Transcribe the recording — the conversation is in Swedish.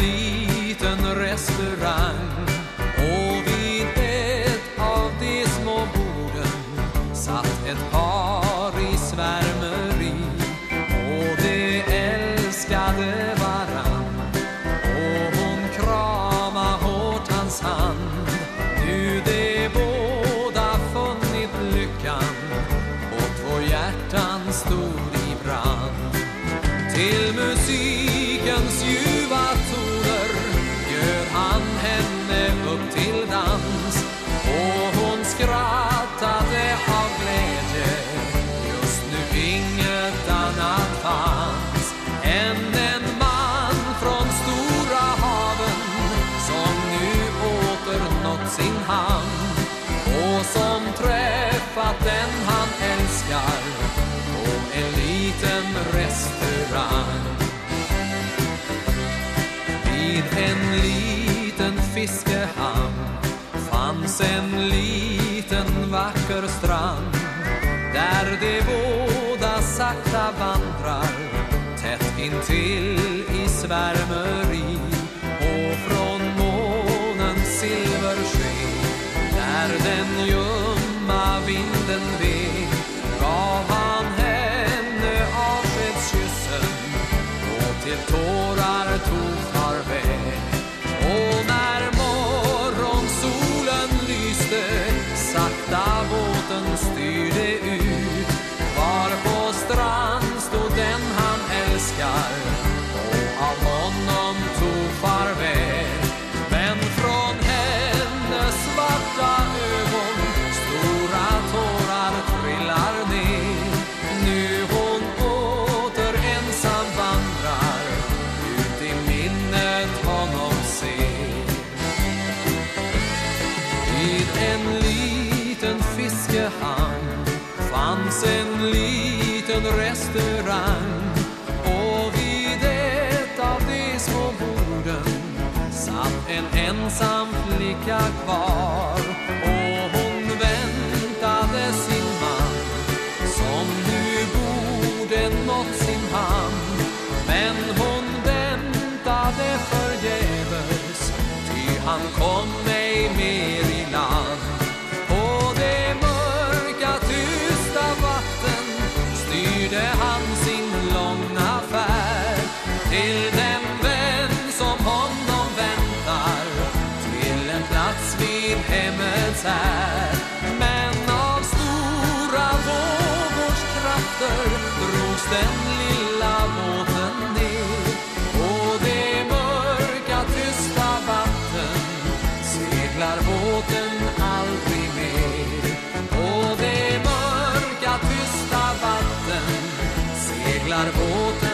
liten restaurang. Och vid ett av de små borden satt ett par i svärmeri. Och de älskade varann. Och hon krama hårt hans hand. Nu de båda funnit lyckan. Och två hjärtan stod i brand. Till musik en liten fiskehamn. Fanns en liten vacker strand där de båda sakta vandrar tätt intill i svärmeri. Och från månens silversken där den ljumma vinden vek gav han henne avskedskyssen. Och till tårar tog fiskehamn fanns en liten restaurang. Och vid ett av de små borden satt en ensam flicka kvar. Hemmets här. Men av stora vågors krafter drogs den lilla båten ner. På det mörka tysta vatten seglar båten aldrig mer. På det mörka tysta vatten seglar båten